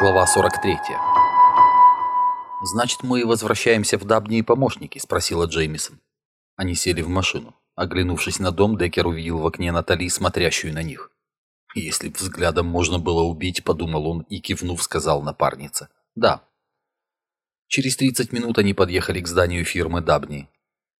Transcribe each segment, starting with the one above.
Глава 43. «Значит, мы возвращаемся в Дабни и помощники?» – спросила Джеймисон. Они сели в машину. Оглянувшись на дом, Деккер увидел в окне Натали, смотрящую на них. «Если б взглядом можно было убить», – подумал он и, кивнув, сказал напарнице. «Да». Через 30 минут они подъехали к зданию фирмы Дабни.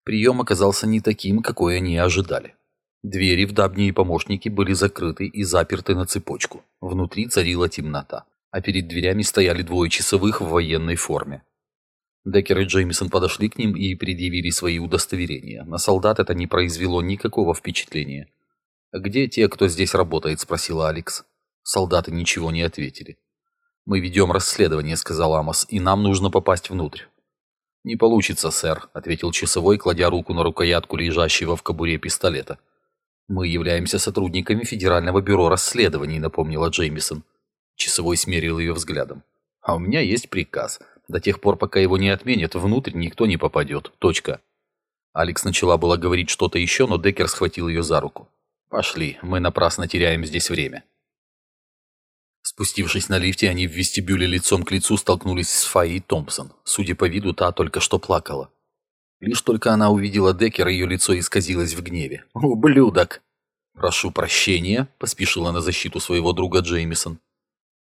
Прием оказался не таким, какой они ожидали. Двери в Дабни и помощники были закрыты и заперты на цепочку. Внутри царила темнота, а перед дверями стояли двое часовых в военной форме. Деккер и Джеймисон подошли к ним и предъявили свои удостоверения. На солдат это не произвело никакого впечатления. «Где те, кто здесь работает?» – спросила Алекс. Солдаты ничего не ответили. «Мы ведем расследование», – сказал Амос, – «и нам нужно попасть внутрь». «Не получится, сэр», – ответил часовой, кладя руку на рукоятку лежащего в кобуре пистолета. «Мы являемся сотрудниками Федерального бюро расследований», – напомнила Джеймисон. Часовой смерил ее взглядом. «А у меня есть приказ. До тех пор, пока его не отменят, внутрь никто не попадет. Точка». Алекс начала было говорить что-то еще, но Деккер схватил ее за руку. «Пошли, мы напрасно теряем здесь время». Спустившись на лифте, они в вестибюле лицом к лицу столкнулись с Фаей Томпсон. Судя по виду, та только что плакала. Лишь только она увидела Деккера, ее лицо исказилось в гневе. «Ублюдок!» «Прошу прощения», — поспешила на защиту своего друга Джеймисон.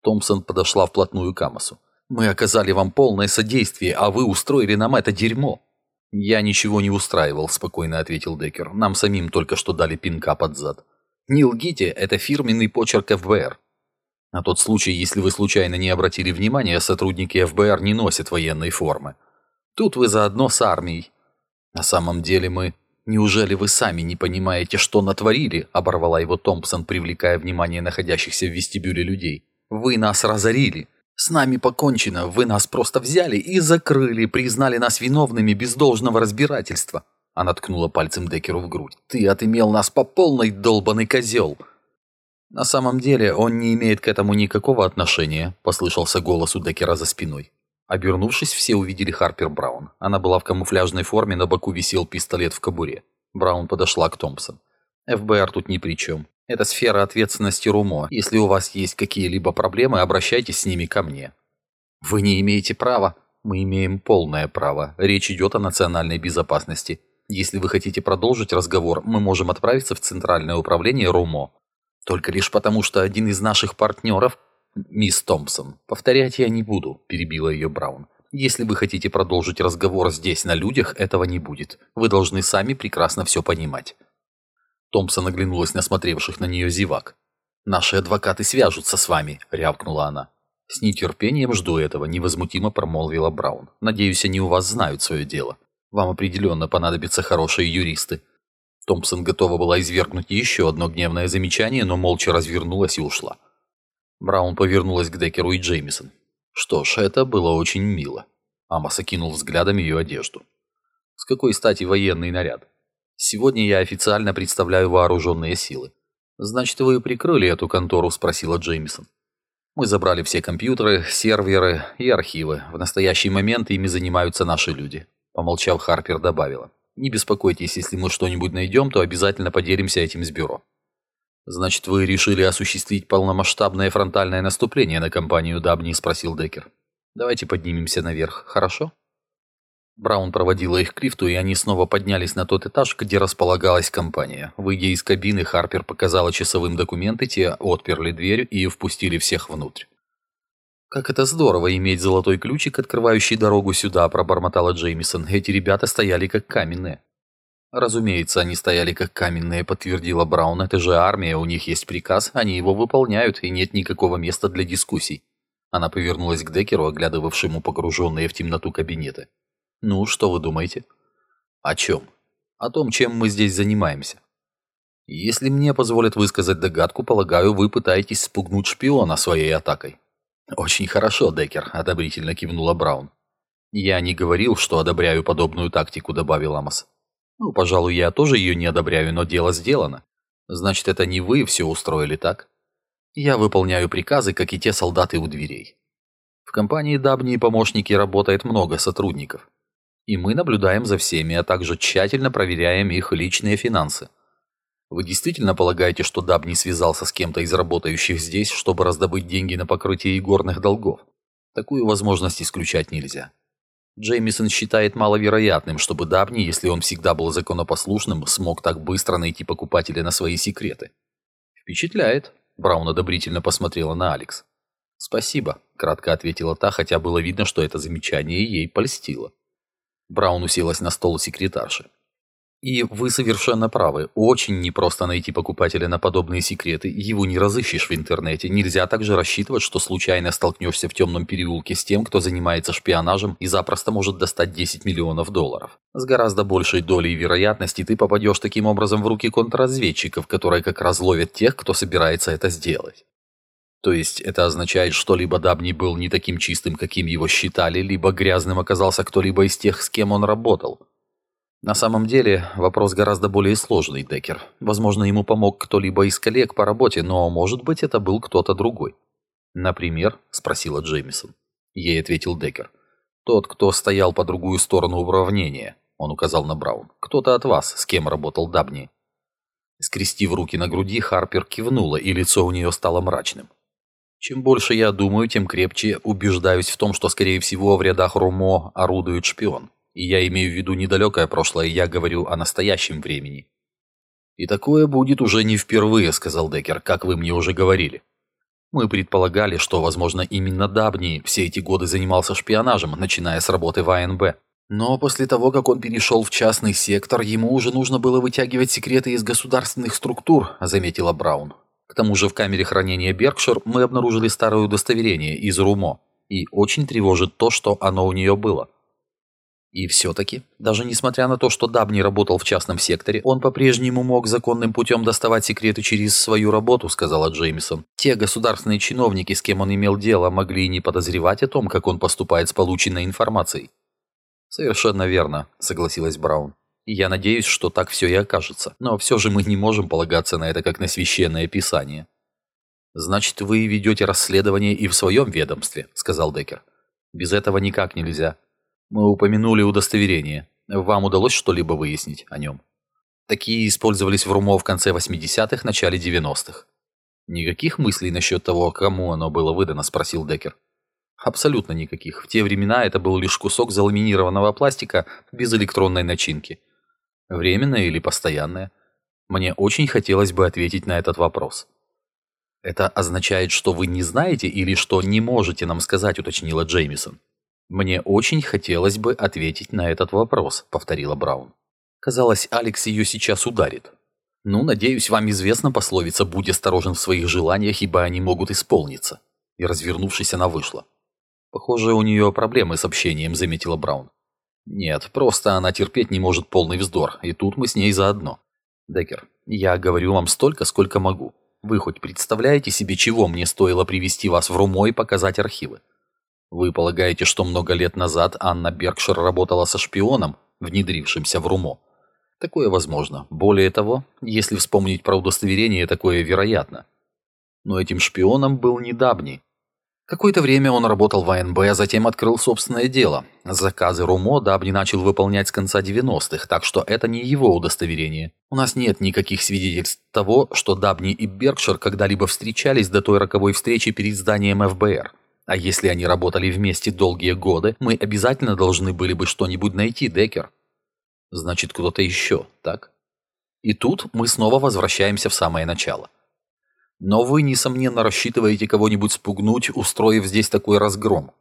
Томпсон подошла вплотную к Амосу. Мы оказали вам полное содействие, а вы устроили нам это дерьмо». «Я ничего не устраивал», – спокойно ответил Деккер. «Нам самим только что дали пинка под зад». «Не лгите, это фирменный почерк ФБР». На тот случай, если вы случайно не обратили внимания, сотрудники ФБР не носят военной формы. Тут вы заодно с армией. На самом деле мы... Неужели вы сами не понимаете, что натворили?» – оборвала его Томпсон, привлекая внимание находящихся в вестибюле людей. «Вы нас разорили. С нами покончено, вы нас просто взяли и закрыли, признали нас виновными без должного разбирательства». Она ткнула пальцем Декеру в грудь. «Ты отымел нас по полной, долбанный козел!» «На самом деле он не имеет к этому никакого отношения», – послышался голос у Декера за спиной. Обернувшись, все увидели Харпер Браун. Она была в камуфляжной форме, на боку висел пистолет в кобуре. Браун подошла к Томпсон. «ФБР тут ни при чем. Это сфера ответственности РУМО. Если у вас есть какие-либо проблемы, обращайтесь с ними ко мне. Вы не имеете права. Мы имеем полное право. Речь идет о национальной безопасности. Если вы хотите продолжить разговор, мы можем отправиться в Центральное управление РУМО. Только лишь потому, что один из наших партнеров, мисс Томпсон, повторять я не буду, перебила ее Браун. Если вы хотите продолжить разговор здесь, на людях, этого не будет. Вы должны сами прекрасно все понимать. Томпсон оглянулась на смотревших на нее зевак. «Наши адвокаты свяжутся с вами», — рявкнула она. «С нетерпением жду этого», — невозмутимо промолвила Браун. «Надеюсь, они у вас знают свое дело. Вам определенно понадобятся хорошие юристы». Томпсон готова была извергнуть еще одно гневное замечание, но молча развернулась и ушла. Браун повернулась к Деккеру и Джеймисон. Что ж, это было очень мило. Амос окинул взглядом ее одежду. С какой стати военный наряд? Сегодня я официально представляю вооруженные силы. Значит, вы прикрыли эту контору, спросила Джеймисон. Мы забрали все компьютеры, серверы и архивы. В настоящий момент ими занимаются наши люди. Помолчав, Харпер добавила. Не беспокойтесь, если мы что-нибудь найдем, то обязательно поделимся этим с бюро. Значит, вы решили осуществить полномасштабное фронтальное наступление на компанию Дабни, спросил Деккер. Давайте поднимемся наверх, хорошо? Браун проводила их к лифту, и они снова поднялись на тот этаж, где располагалась компания. Выйдя из кабины, Харпер показала часовым документы, те отперли дверь и впустили всех внутрь. «Как это здорово иметь золотой ключик, открывающий дорогу сюда», – пробормотала Джеймисон. «Эти ребята стояли как каменные». «Разумеется, они стояли как каменные», – подтвердила Браун. «Это же армия, у них есть приказ, они его выполняют, и нет никакого места для дискуссий». Она повернулась к Деккеру, оглядывавшему погруженные в темноту кабинеты. Ну, что вы думаете? О чем? О том, чем мы здесь занимаемся. Если мне позволят высказать догадку, полагаю, вы пытаетесь спугнуть шпиона своей атакой. Очень хорошо, Деккер, одобрительно кивнула Браун. Я не говорил, что одобряю подобную тактику, добавил Амос. Ну, пожалуй, я тоже ее не одобряю, но дело сделано. Значит, это не вы все устроили, так? Я выполняю приказы, как и те солдаты у дверей. В компании Дабни и помощники работает много сотрудников и мы наблюдаем за всеми, а также тщательно проверяем их личные финансы. Вы действительно полагаете, что Даб не связался с кем-то из работающих здесь, чтобы раздобыть деньги на покрытие игорных долгов? Такую возможность исключать нельзя. Джеймисон считает маловероятным, чтобы Дабни, если он всегда был законопослушным, смог так быстро найти покупателя на свои секреты. «Впечатляет», — Браун одобрительно посмотрела на Алекс. «Спасибо», — кратко ответила та, хотя было видно, что это замечание ей польстило. Браун уселась на стол секретарши. И вы совершенно правы. Очень непросто найти покупателя на подобные секреты. Его не разыщешь в интернете. Нельзя также рассчитывать, что случайно столкнешься в темном переулке с тем, кто занимается шпионажем и запросто может достать 10 миллионов долларов. С гораздо большей долей вероятности ты попадешь таким образом в руки контрразведчиков, которые как раз ловят тех, кто собирается это сделать. То есть это означает, что либо Дабни был не таким чистым, каким его считали, либо грязным оказался кто-либо из тех, с кем он работал. На самом деле, вопрос гораздо более сложный, Деккер. Возможно, ему помог кто-либо из коллег по работе, но, может быть, это был кто-то другой. «Например?» – спросила Джеймисон. Ей ответил Деккер. «Тот, кто стоял по другую сторону уравнения», – он указал на Браун. «Кто-то от вас, с кем работал Дабни». Скрестив руки на груди, Харпер кивнула, и лицо у нее стало мрачным. «Чем больше я думаю, тем крепче убеждаюсь в том, что, скорее всего, в рядах Румо орудует шпион. И я имею в виду недалекое прошлое, я говорю о настоящем времени. «И такое будет уже не впервые», — сказал Деккер, — «как вы мне уже говорили». Мы предполагали, что, возможно, именно Дабни все эти годы занимался шпионажем, начиная с работы в АНБ. Но после того, как он перешел в частный сектор, ему уже нужно было вытягивать секреты из государственных структур, заметила Браун. К тому же в камере хранения Беркшир мы обнаружили старое удостоверение из РУМО, и очень тревожит то, что оно у нее было. И все-таки, даже несмотря на то, что Дабни работал в частном секторе, он по-прежнему мог законным путем доставать секреты через свою работу, сказала Джеймисон. Те государственные чиновники, с кем он имел дело, могли и не подозревать о том, как он поступает с полученной информацией. Совершенно верно, согласилась Браун. Я надеюсь, что так все и окажется. Но все же мы не можем полагаться на это как на священное писание. «Значит, вы ведете расследование и в своем ведомстве», — сказал Деккер. «Без этого никак нельзя. Мы упомянули удостоверение. Вам удалось что-либо выяснить о нем? Такие использовались в РУМО в конце 80-х, начале 90-х. Никаких мыслей насчет того, кому оно было выдано, спросил Деккер. Абсолютно никаких. В те времена это был лишь кусок заламинированного пластика без электронной начинки. Временное или постоянное? Мне очень хотелось бы ответить на этот вопрос. Это означает, что вы не знаете или что не можете нам сказать, уточнила Джеймисон. «Мне очень хотелось бы ответить на этот вопрос», — повторила Браун. Казалось, Алекс ее сейчас ударит. «Ну, надеюсь, вам известна пословица «Будь осторожен в своих желаниях, ибо они могут исполниться». И, развернувшись, она вышла. «Похоже, у нее проблемы с общением», — заметила Браун. «Нет, просто она терпеть не может полный вздор, и тут мы с ней заодно. Деккер, я говорю вам столько, сколько могу. Вы хоть представляете себе, чего мне стоило привести вас в Румо и показать архивы? Вы полагаете, что много лет назад Анна Беркшир работала со шпионом, внедрившимся в РУМО? Такое возможно. Более того, если вспомнить про удостоверение, такое вероятно. Но этим шпионом был не Дабни. Какое-то время он работал в АНБ, а затем открыл собственное дело. Заказы РУМО Дабни начал выполнять с конца 90-х, так что это не его удостоверение. У нас нет никаких свидетельств того, что Дабни и Беркшир когда-либо встречались до той роковой встречи перед зданием ФБР. А если они работали вместе долгие годы, мы обязательно должны были бы что-нибудь найти, Деккер. Значит, кто-то еще, так? И тут мы снова возвращаемся в самое начало. Но вы, несомненно, рассчитываете кого-нибудь спугнуть, устроив здесь такой разгром.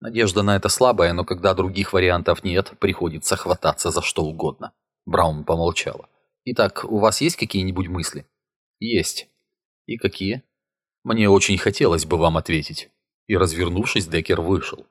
Надежда на это слабая, но когда других вариантов нет, приходится хвататься за что угодно. Браун помолчала. Итак, у вас есть какие-нибудь мысли? Есть. И какие? Мне очень хотелось бы вам ответить и, развернувшись, Деккер вышел.